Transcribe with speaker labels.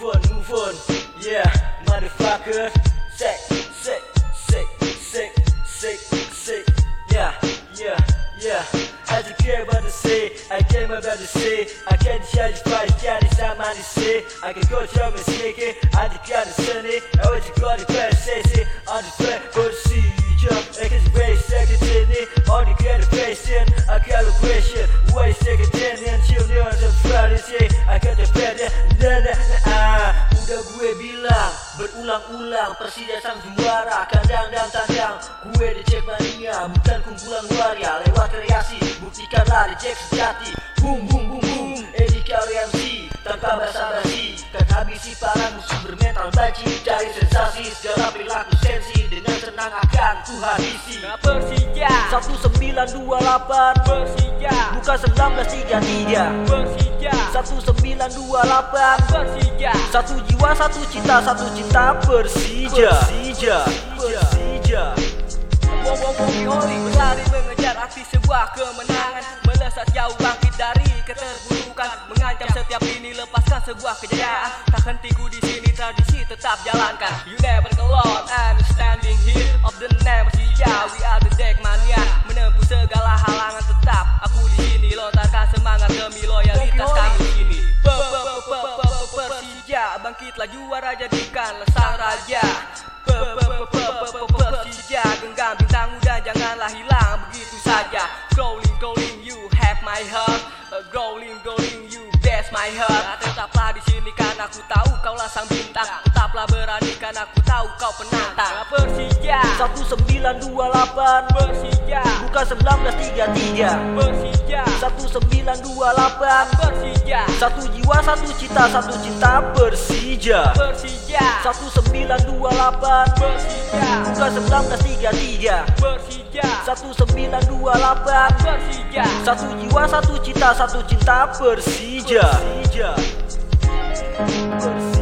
Speaker 1: move on, move on. Yeah, motherfucker. Sick, sick, sick, sick, sick, sick. Yeah, yeah, yeah. I don't care about the say, I care about the say. I can't charge you price, can't decide my say. I can go to my sticky, I just got the sunny. I want to go to the say, say, on the track, go to see you. I can raise second in on the berulang-ulang Persija sang juara kandang dan tandang Gue di cek mania bukan kumpulan waria Lewat kreasi buktikanlah di cek sejati. Boom boom boom boom Edi MC tanpa basa-basi. Kan habisi para musuh bermental banci Cari sensasi segala perilaku sensi Dengan senang akan ku habisi
Speaker 2: Nah, Persija.
Speaker 1: 1928
Speaker 2: Persija.
Speaker 1: Bukan 1933
Speaker 2: Persija
Speaker 1: 1928
Speaker 2: Persija
Speaker 1: Satu jiwa, satu cinta, satu cinta Persija Persija Persija
Speaker 2: Woki Holi berlari mengejar aksi sebuah kemenangan. Melesat jauh bangkit dari keterburukan. Mengancam setiap lini lepaskan sebuah kejayaan. Tak hentiku di sini tradisi tetap jalankan. You never alone I'm standing here of the name Persija We are the deck mania Persija bangkitlah juara jadikan sang raja Pe- pe- pe- pe- pe- pe- Persija genggam bintang muda janganlah hilang begitu saja. Scrolling scrolling you have my heart. Uh, Growling growling you best my heart. Tetaplah di sini karena aku tahu kau lah sang bintang. Tetaplah berani karena aku tahu kau penantang. Persija.
Speaker 1: 1928
Speaker 2: Persija
Speaker 1: Bukan 1933
Speaker 2: Persija
Speaker 1: 1928
Speaker 2: Persija
Speaker 1: Satu jiwa, satu cinta, satu cinta Persija
Speaker 2: Persija
Speaker 1: 1928
Speaker 2: Persija
Speaker 1: Bukan 1933
Speaker 2: Persija
Speaker 1: 1928
Speaker 2: Persija
Speaker 1: Satu jiwa, satu cinta, satu cinta Persija Persija Persija